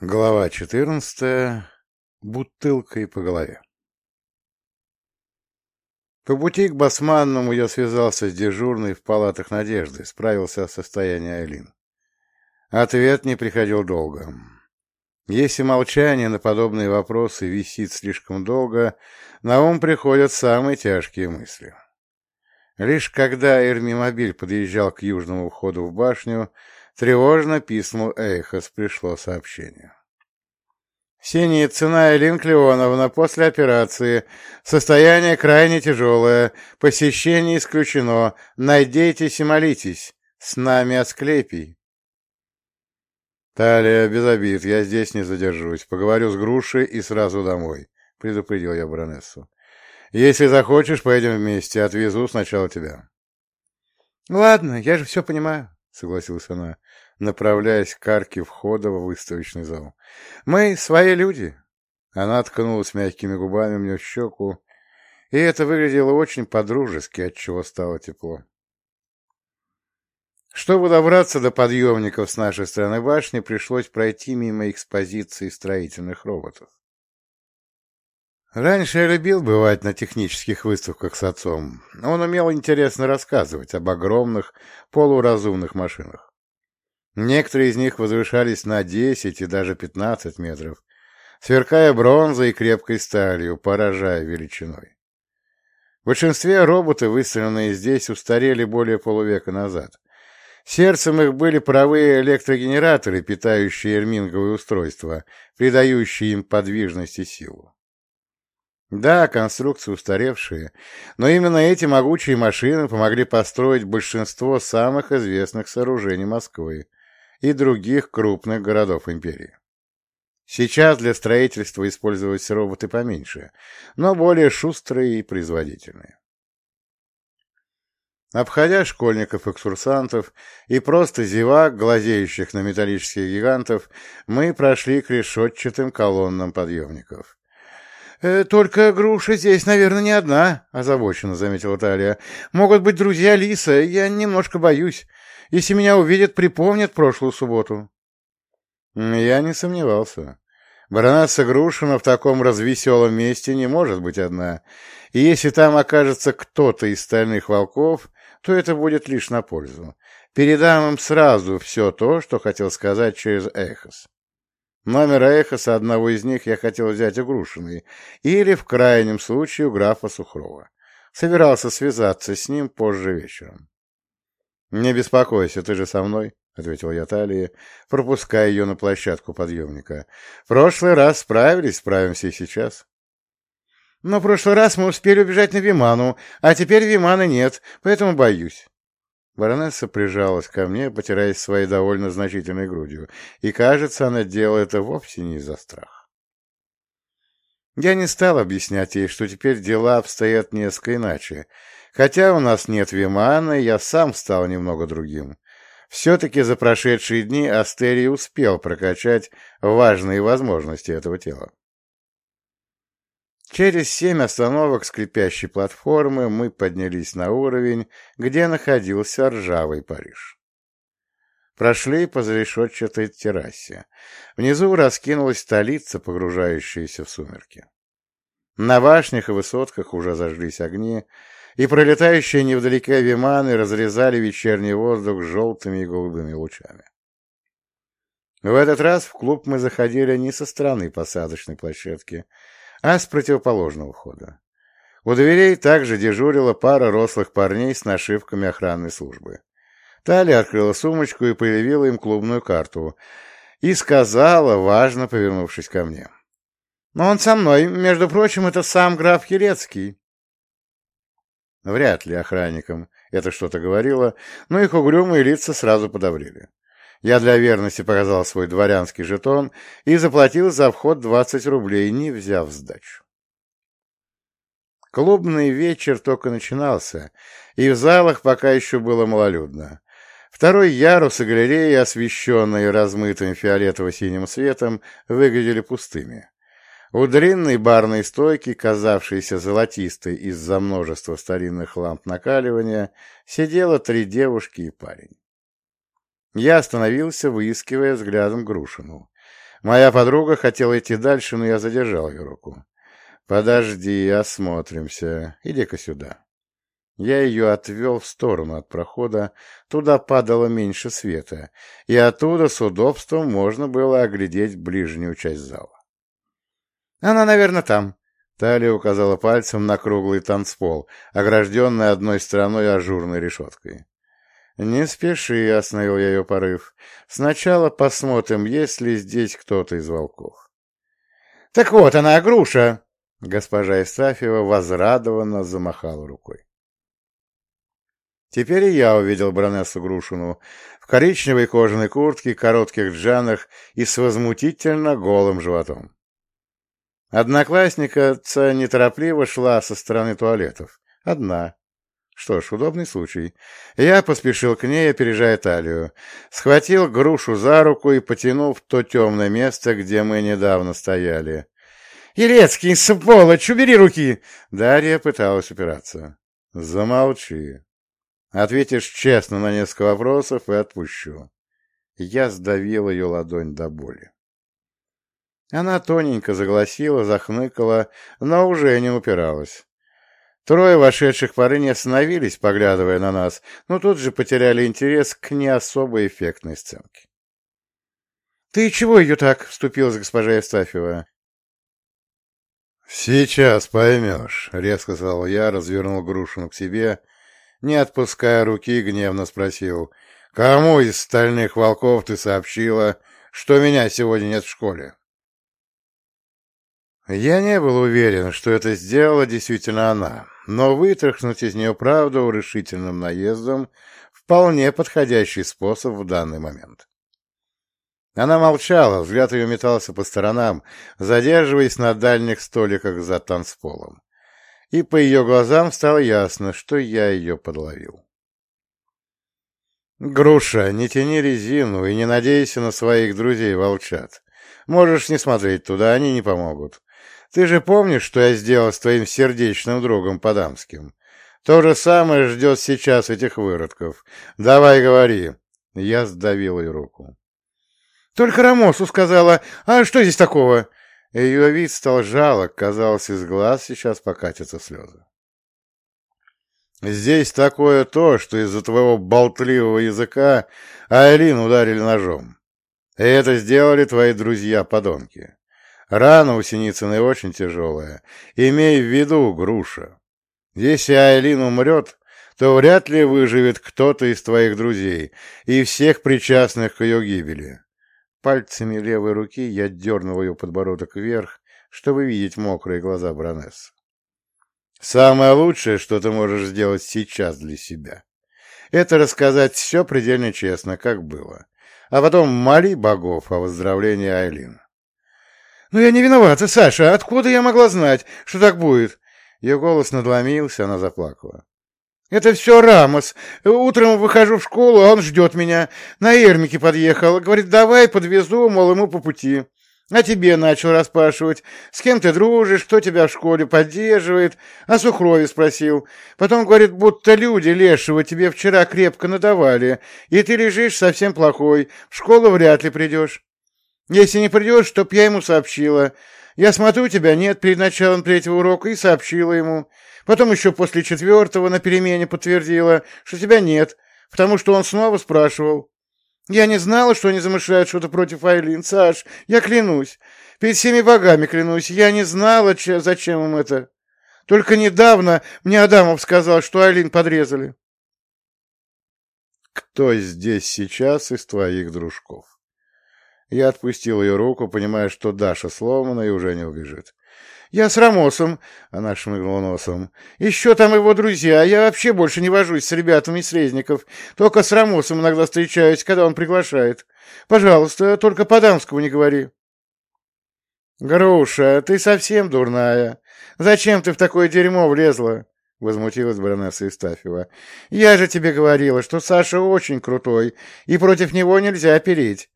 Глава четырнадцатая. Бутылкой по голове. По пути к Басманному я связался с дежурной в палатах Надежды, справился о состоянии Айлин. Ответ не приходил долго. Если молчание на подобные вопросы висит слишком долго, на ум приходят самые тяжкие мысли. Лишь когда Эрмимобиль подъезжал к южному входу в башню, Тревожно письму Эйхос пришло сообщение. Синяя цена Элин Клеоновна после операции. Состояние крайне тяжелое. Посещение исключено. Найдитесь и молитесь. С нами Асклепий. Талия, без обид, я здесь не задержусь. Поговорю с Грушей и сразу домой, — предупредил я баронессу. Если захочешь, поедем вместе. Отвезу сначала тебя. — Ладно, я же все понимаю, — согласилась она направляясь к арке входа в выставочный зал. «Мы свои люди!» Она ткнулась мягкими губами мне в щеку, и это выглядело очень по-дружески, отчего стало тепло. Чтобы добраться до подъемников с нашей стороны башни, пришлось пройти мимо экспозиции строительных роботов. Раньше я любил бывать на технических выставках с отцом. Он умел интересно рассказывать об огромных полуразумных машинах. Некоторые из них возвышались на 10 и даже 15 метров, сверкая бронзой и крепкой сталью, поражая величиной. В большинстве роботы, выставленные здесь, устарели более полувека назад. Сердцем их были паровые электрогенераторы, питающие эрминговые устройства, придающие им подвижность и силу. Да, конструкции устаревшие, но именно эти могучие машины помогли построить большинство самых известных сооружений Москвы, и других крупных городов империи. Сейчас для строительства использовались роботы поменьше, но более шустрые и производительные. Обходя школьников-экскурсантов и просто зевак, глазеющих на металлических гигантов, мы прошли к решетчатым колоннам подъемников. «Э, «Только груша здесь, наверное, не одна», — озабоченно заметила Талия. «Могут быть друзья Лиса, я немножко боюсь. Если меня увидят, припомнят прошлую субботу. Я не сомневался. Баронесса Грушина в таком развеселом месте не может быть одна, и если там окажется кто-то из стальных волков, то это будет лишь на пользу. Передам им сразу все то, что хотел сказать через Эхос. Номер Эхоса одного из них я хотел взять у или, в крайнем случае, у графа Сухрова. Собирался связаться с ним позже вечером. «Не беспокойся, ты же со мной», — ответил я Талии, пропуская ее на площадку подъемника. «В прошлый раз справились, справимся и сейчас». «Но в прошлый раз мы успели убежать на Виману, а теперь Вимана нет, поэтому боюсь». Баронесса прижалась ко мне, потираясь своей довольно значительной грудью, и, кажется, она делала это вовсе не из-за страха. Я не стал объяснять ей, что теперь дела обстоят несколько иначе, Хотя у нас нет Вимана, я сам стал немного другим. Все-таки за прошедшие дни Астерий успел прокачать важные возможности этого тела. Через семь остановок скрипящей платформы мы поднялись на уровень, где находился ржавый Париж. Прошли по зарешетчатой террасе. Внизу раскинулась столица, погружающаяся в сумерки. На башнях и высотках уже зажглись огни, и пролетающие невдалеке виманы разрезали вечерний воздух желтыми и голубыми лучами. В этот раз в клуб мы заходили не со стороны посадочной площадки, а с противоположного входа. У дверей также дежурила пара рослых парней с нашивками охранной службы. Талия открыла сумочку и появила им клубную карту и сказала, важно повернувшись ко мне. «Но он со мной. Между прочим, это сам граф Елецкий». Вряд ли охранникам это что-то говорило, но их угрюмые лица сразу подобрели. Я для верности показал свой дворянский жетон и заплатил за вход 20 рублей, не взяв сдачу. Клубный вечер только начинался, и в залах пока еще было малолюдно. Второй ярус и галереи, освещенные размытым фиолетово-синим светом, выглядели пустыми. У длинной барной стойки, казавшейся золотистой из-за множества старинных ламп накаливания, сидело три девушки и парень. Я остановился, выискивая взглядом Грушину. Моя подруга хотела идти дальше, но я задержал ее руку. «Подожди, осмотримся. Иди-ка сюда». Я ее отвел в сторону от прохода, туда падало меньше света, и оттуда с удобством можно было оглядеть ближнюю часть зала. «Она, наверное, там», — Талия указала пальцем на круглый танцпол, огражденный одной стороной ажурной решеткой. «Не спеши», — остановил я ее порыв. «Сначала посмотрим, есть ли здесь кто-то из волков». «Так вот она, груша!» Госпожа Исафьева возрадованно замахала рукой. Теперь и я увидел баронессу Грушину в коричневой кожаной куртке, коротких джанах и с возмутительно голым животом. Одноклассника неторопливо шла со стороны туалетов. Одна. Что ж, удобный случай. Я поспешил к ней, опережая талию. Схватил грушу за руку и потянул в то темное место, где мы недавно стояли. «Елецкий, сволочь, убери руки!» Дарья пыталась упираться. «Замолчи. Ответишь честно на несколько вопросов и отпущу. Я сдавил ее ладонь до боли. Она тоненько загласила, захныкала, но уже не упиралась. Трое вошедших пары не остановились, поглядывая на нас, но тут же потеряли интерес к не особо эффектной сценке. — Ты чего ее так? — вступилась госпожа Евстафьева. — Сейчас поймешь, — резко сказал я, развернул Грушину к себе не отпуская руки, гневно спросил, «Кому из стальных волков ты сообщила, что меня сегодня нет в школе?» Я не был уверен, что это сделала действительно она, но вытряхнуть из нее правду решительным наездом — вполне подходящий способ в данный момент. Она молчала, взгляд ее метался по сторонам, задерживаясь на дальних столиках за танцполом и по ее глазам стало ясно, что я ее подловил. «Груша, не тяни резину и не надейся на своих друзей-волчат. Можешь не смотреть туда, они не помогут. Ты же помнишь, что я сделал с твоим сердечным другом Подамским? То же самое ждет сейчас этих выродков. Давай говори». Я сдавил ее руку. «Только Рамосу сказала, а что здесь такого?» Ее вид стал жалок, казалось, из глаз сейчас покатятся слезы. «Здесь такое то, что из-за твоего болтливого языка Айлин ударили ножом. И это сделали твои друзья-подонки. Рана у Синицыной очень тяжелая. Имей в виду, груша. Если Айлин умрет, то вряд ли выживет кто-то из твоих друзей и всех причастных к ее гибели. Пальцами левой руки я дернул ее подбородок вверх, чтобы видеть мокрые глаза баронессы. «Самое лучшее, что ты можешь сделать сейчас для себя, это рассказать все предельно честно, как было, а потом моли богов о выздоровлении Айлин». «Но я не виновата, Саша. Откуда я могла знать, что так будет?» Ее голос надломился, она заплакала. Это все Рамос. Утром выхожу в школу, а он ждет меня. На Эрмике подъехал. Говорит, давай подвезу, мол, ему по пути. А тебе начал расспрашивать, с кем ты дружишь, кто тебя в школе поддерживает. О Сухрове спросил. Потом говорит, будто люди лешего тебе вчера крепко надавали, и ты лежишь совсем плохой, в школу вряд ли придешь. Если не придешь, чтоб я ему сообщила. Я смотрю, тебя нет перед началом третьего урока и сообщила ему. Потом еще после четвертого на перемене подтвердила, что тебя нет, потому что он снова спрашивал. Я не знала, что они замышляют что-то против Айлин, Саш, я клянусь. Перед всеми богами клянусь, я не знала, че, зачем им это. Только недавно мне Адамов сказал, что Айлин подрезали. Кто здесь сейчас из твоих дружков? Я отпустил ее руку, понимая, что Даша сломана и уже не убежит. «Я с Рамосом», — она шмыгнула носом. «Еще там его друзья. Я вообще больше не вожусь с ребятами из Резников. Только с Рамосом иногда встречаюсь, когда он приглашает. Пожалуйста, только по-дамскому не говори». «Груша, ты совсем дурная. Зачем ты в такое дерьмо влезла?» — возмутилась баронесса Истафьева. «Я же тебе говорила, что Саша очень крутой, и против него нельзя переть.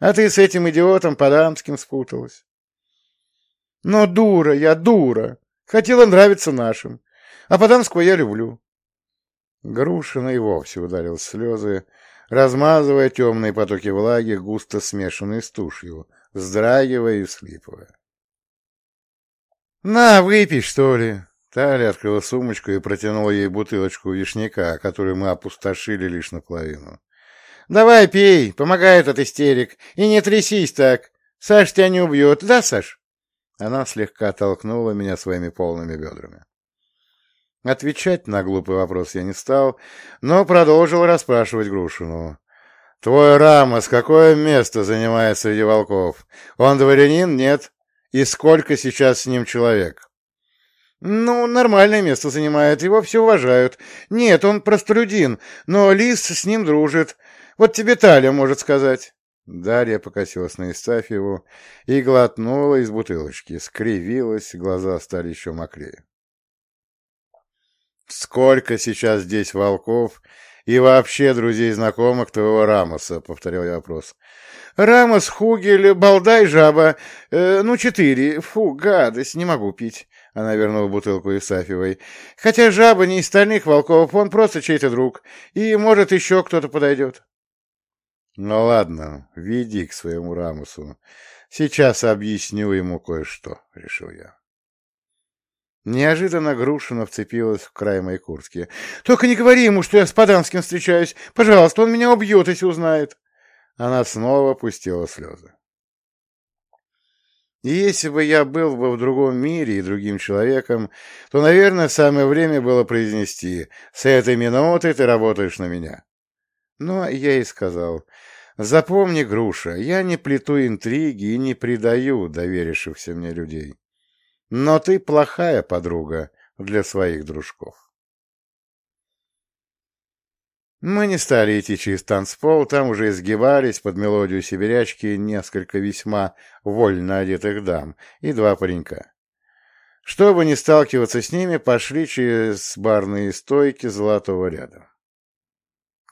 А ты с этим идиотом по-дамским спуталась». Но дура я, дура. Хотела нравиться нашим. А Подамского я люблю. Грушина и вовсе ударил слезы, размазывая темные потоки влаги, густо смешанные с тушью, вздрагивая и всхлипывая. «На, выпей, что ли!» Таля открыла сумочку и протянула ей бутылочку вишняка, которую мы опустошили лишь наполовину. «Давай пей, помогает от истерик, и не трясись так. Саш тебя не убьет, да, Саш?» Она слегка толкнула меня своими полными бедрами. Отвечать на глупый вопрос я не стал, но продолжил расспрашивать Грушину. «Твой Рамос какое место занимает среди волков? Он дворянин? Нет? И сколько сейчас с ним человек?» «Ну, нормальное место занимает, его все уважают. Нет, он простолюдин, но Лис с ним дружит. Вот тебе Таля может сказать». Дарья покосилась на Истафьеву и глотнула из бутылочки, скривилась, глаза стали еще мокрее. «Сколько сейчас здесь волков и вообще друзей знакомых твоего Рамоса?» — повторил я вопрос. «Рамос, Хугель, Балдай, Жаба. Э, ну, четыре. Фу, гадость, не могу пить». Она вернула бутылку Исафьевой. «Хотя жаба не из стальных волков, он просто чей-то друг. И, может, еще кто-то подойдет». «Ну ладно, веди к своему Рамусу. Сейчас объясню ему кое-что», — решил я. Неожиданно Грушина вцепилась в край моей куртки. «Только не говори ему, что я с Поданским встречаюсь. Пожалуйста, он меня убьет, если узнает». Она снова пустила слезы. И если бы я был бы в другом мире и другим человеком, то, наверное, самое время было произнести «С этой минуты ты работаешь на меня». Но я и сказал «Запомни, Груша, я не плету интриги и не предаю доверившихся мне людей. Но ты плохая подруга для своих дружков». Мы не стали идти через танцпол, там уже изгибались под мелодию сибирячки несколько весьма вольно одетых дам и два паренька. Чтобы не сталкиваться с ними, пошли через барные стойки золотого ряда.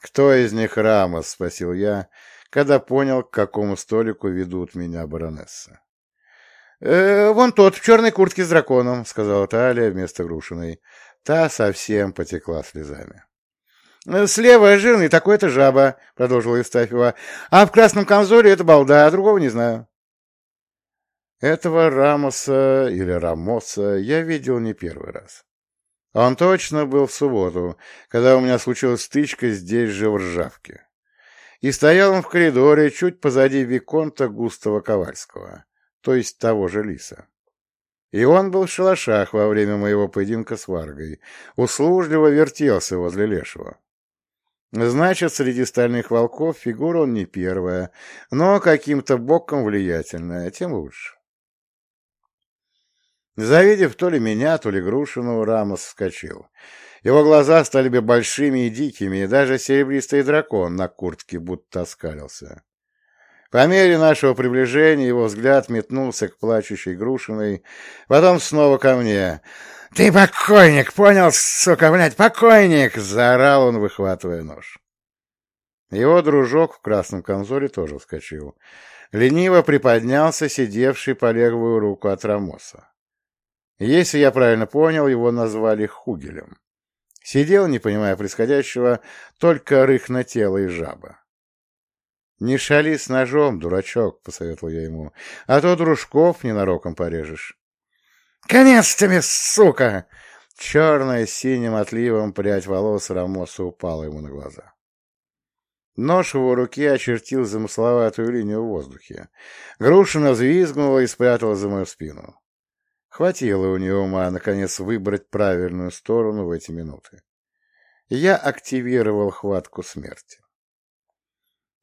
«Кто из них Рамос?» — спросил я, когда понял, к какому столику ведут меня баронесса. «Э, «Вон тот, в черной куртке с драконом», — сказала Талия вместо Грушиной. Та совсем потекла слезами. Э, «Слева жирный, такой-то жаба», — продолжила Евстафьева. «А в красном камзоле это балда, а другого не знаю». Этого Рамоса или Рамоса я видел не первый раз. Он точно был в субботу, когда у меня случилась стычка здесь же в Ржавке. И стоял он в коридоре чуть позади Виконта Густава Ковальского, то есть того же Лиса. И он был в шалашах во время моего поединка с Варгой, услужливо вертелся возле Лешего. Значит, среди стальных волков фигура он не первая, но каким-то боком влиятельная, тем лучше. Завидев то ли меня, то ли Грушину, Рамос вскочил. Его глаза стали бы большими и дикими, и даже серебристый дракон на куртке будто оскалился. По мере нашего приближения его взгляд метнулся к плачущей Грушиной, потом снова ко мне. «Ты покойник, понял, сука, блядь, покойник!» — заорал он, выхватывая нож. Его дружок в красном камзоле тоже вскочил. Лениво приподнялся сидевший по левую руку от Рамоса. Если я правильно понял, его назвали Хугелем. Сидел, не понимая происходящего, только рыхно тело и жаба. «Не шали с ножом, дурачок», — посоветовал я ему, — «а то дружков ненароком порежешь». «Конец тебе, сука!» Черная с синим отливом прядь волос Рамоса упала ему на глаза. Нож в его руке очертил замысловатую линию в воздухе. Грушина взвизгнула и спрятала за мою спину. Хватило у нее ума, наконец, выбрать правильную сторону в эти минуты. Я активировал хватку смерти.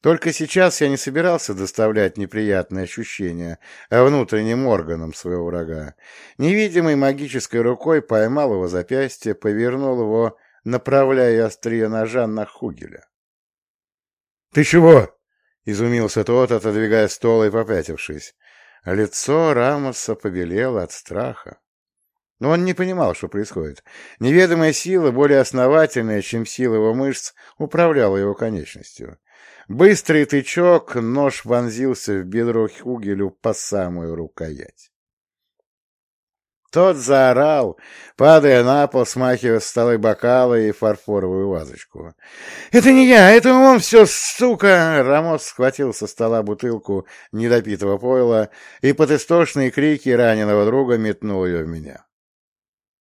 Только сейчас я не собирался доставлять неприятные ощущения внутренним органам своего врага. Невидимой магической рукой поймал его запястье, повернул его, направляя острие ножа на Хугеля. «Ты чего?» — изумился тот, отодвигая стол и попятившись. Лицо Рамоса побелело от страха. Но он не понимал, что происходит. Неведомая сила, более основательная, чем сила его мышц, управляла его конечностью. Быстрый тычок, нож вонзился в бедро Хугелю по самую рукоять. Тот заорал, падая на пол, смахивая с бокалы и фарфоровую вазочку. «Это не я, это он все, сука!» Рамос схватил со стола бутылку недопитого пойла и под истошные крики раненого друга метнул ее в меня.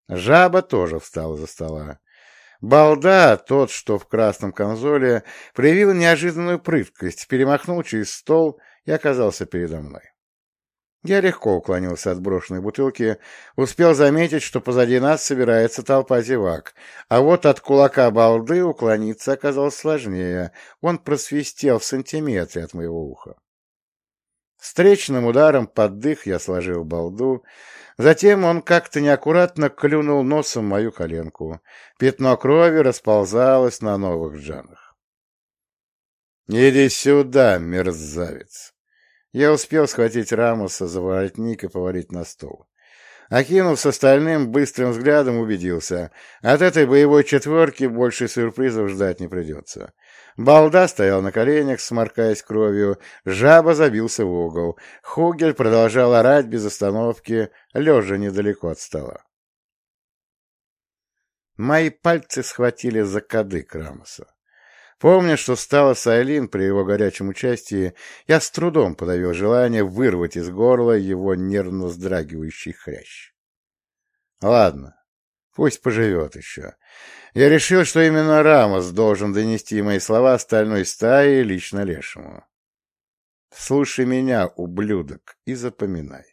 Жаба тоже встала за стола. Балда, тот, что в красном конзоле, проявил неожиданную прыткость, перемахнул через стол и оказался передо мной. Я легко уклонился от брошенной бутылки, успел заметить, что позади нас собирается толпа зевак, а вот от кулака балды уклониться оказалось сложнее, он просвистел в сантиметре от моего уха. Встречным ударом под дых я сложил балду, затем он как-то неаккуратно клюнул носом мою коленку. Пятно крови расползалось на новых джанах. «Иди сюда, мерзавец!» Я успел схватить Рамоса за воротник и повалить на стол. Окинув с остальным быстрым взглядом, убедился. От этой боевой четверки больше сюрпризов ждать не придется. Балда стоял на коленях, сморкаясь кровью, жаба забился в угол. Хугель продолжал орать без остановки, лежа недалеко от стола. Мои пальцы схватили за кадык Рамоса. Помня, что стало с Айлин при его горячем участии, я с трудом подавил желание вырвать из горла его нервно вздрагивающий хрящ. Ладно, пусть поживет еще. Я решил, что именно Рамос должен донести мои слова остальной стае лично Лешему. Слушай меня, ублюдок, и запоминай.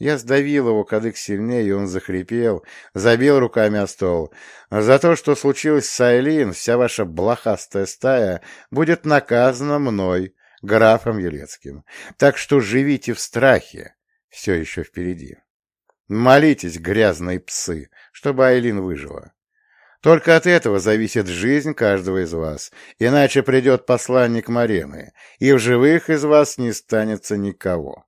Я сдавил его кадык сильнее, и он захрипел, забил руками о стол. За то, что случилось с Айлин, вся ваша блохастая стая будет наказана мной, графом Елецким. Так что живите в страхе, все еще впереди. Молитесь, грязные псы, чтобы Айлин выжила. Только от этого зависит жизнь каждого из вас, иначе придет посланник Марены, и в живых из вас не станется никого.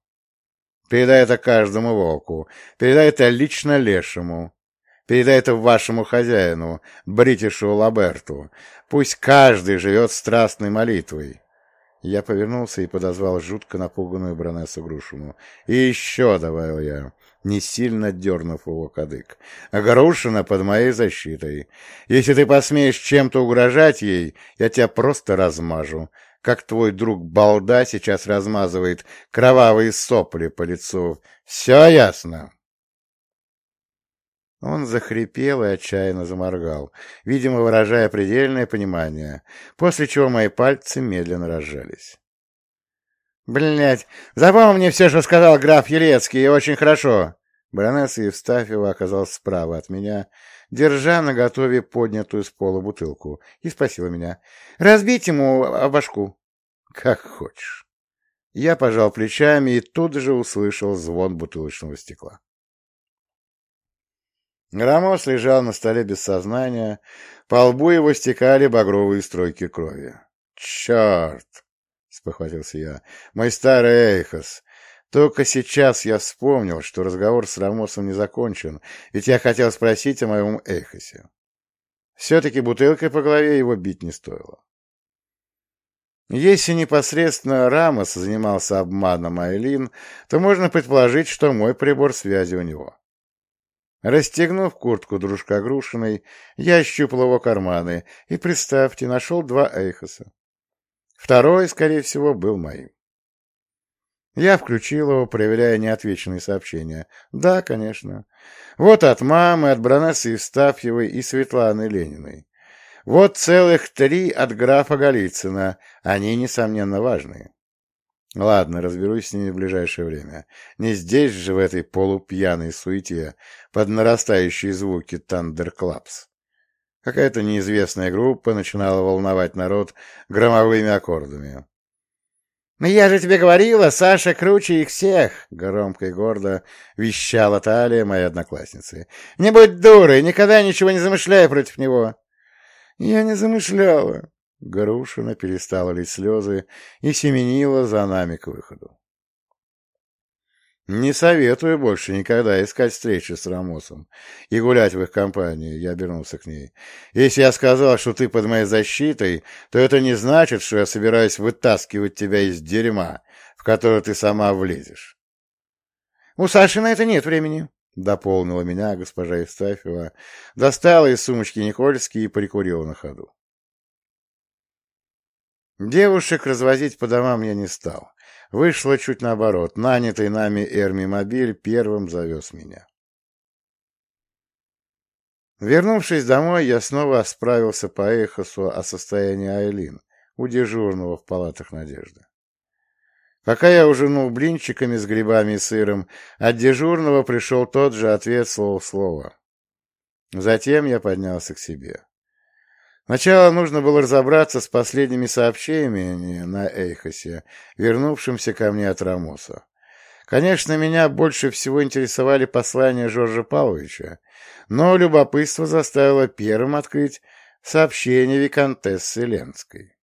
Передай это каждому волку. Передай это лично лешему. Передай это вашему хозяину, Бритишу Лаберту. Пусть каждый живет страстной молитвой. Я повернулся и подозвал жутко напуганную Бронессу Грушину. «И еще», — добавил я, не сильно дернув его кадык, — «Грушина под моей защитой. Если ты посмеешь чем-то угрожать ей, я тебя просто размажу как твой друг Балда сейчас размазывает кровавые сопли по лицу. Все ясно?» Он захрипел и отчаянно заморгал, видимо, выражая предельное понимание, после чего мои пальцы медленно разжались. «Блядь, запомни все, что сказал граф Елецкий, и очень хорошо!» Баронесса Евстафьева оказалась справа от меня, держа на готове поднятую с пола бутылку, и спросила меня, «Разбить ему башку?» «Как хочешь». Я пожал плечами и тут же услышал звон бутылочного стекла. Громос лежал на столе без сознания, по лбу его стекали багровые стройки крови. «Черт!» — спохватился я. «Мой старый Эйхос! Только сейчас я вспомнил, что разговор с Рамосом не закончен, ведь я хотел спросить о моем Эйхосе. Все-таки бутылкой по голове его бить не стоило. Если непосредственно Рамос занимался обманом Айлин, то можно предположить, что мой прибор связи у него. Расстегнув куртку дружка Грушиной, я ощупал его карманы и, представьте, нашел два Эйхоса. Второй, скорее всего, был моим. Я включил его, проверяя неотвеченные сообщения. Да, конечно. Вот от мамы, от Бронессы Евстафьевой и Светланы Лениной. Вот целых три от графа Голицына. Они, несомненно, важные. Ладно, разберусь с ними в ближайшее время. Не здесь же, в этой полупьяной суете, под нарастающие звуки Тандерклапс. Какая-то неизвестная группа начинала волновать народ громовыми аккордами. «Но я же тебе говорила, Саша круче их всех!» — громко и гордо вещала Талия, моя одноклассница. «Не будь дурой, никогда ничего не замышляй против него!» «Я не замышляла!» Грушина перестала лить слезы и семенила за нами к выходу. «Не советую больше никогда искать встречи с Рамосом и гулять в их компании», — я обернулся к ней. «Если я сказал, что ты под моей защитой, то это не значит, что я собираюсь вытаскивать тебя из дерьма, в которое ты сама влезешь». «У Саши на это нет времени», — дополнила меня госпожа Евстафьева, достала из сумочки Никольский и прикурила на ходу. Девушек развозить по домам я не стал. Вышло чуть наоборот. Нанятый нами Эрми-мобиль первым завез меня. Вернувшись домой, я снова справился по Эхосу о состоянии Айлин у дежурного в палатах Надежды. Пока я ужинул блинчиками с грибами и сыром, от дежурного пришел тот же ответ слово слово. Затем я поднялся к себе. Сначала нужно было разобраться с последними сообщениями на Эйхосе, вернувшимся ко мне от Рамоса. Конечно, меня больше всего интересовали послания Жоржа Павловича, но любопытство заставило первым открыть сообщение виконтессы Ленской.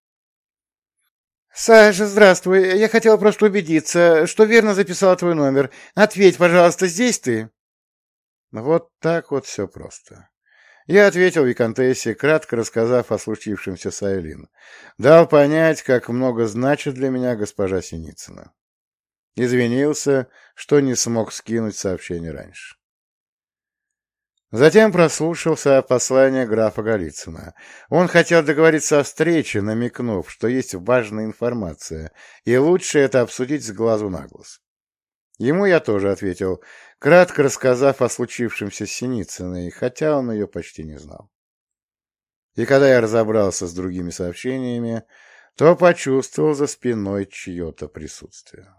«Саша, здравствуй. Я хотела просто убедиться, что верно записала твой номер. Ответь, пожалуйста, здесь ты?» Вот так вот все просто. Я ответил Викантессе, кратко рассказав о случившемся с Айлин. Дал понять, как много значит для меня госпожа Синицына. Извинился, что не смог скинуть сообщение раньше. Затем прослушался послание графа Голицына. Он хотел договориться о встрече, намекнув, что есть важная информация, и лучше это обсудить с глазу на глаз. Ему я тоже ответил, кратко рассказав о случившемся с Синицыной, хотя он ее почти не знал. И когда я разобрался с другими сообщениями, то почувствовал за спиной чье-то присутствие.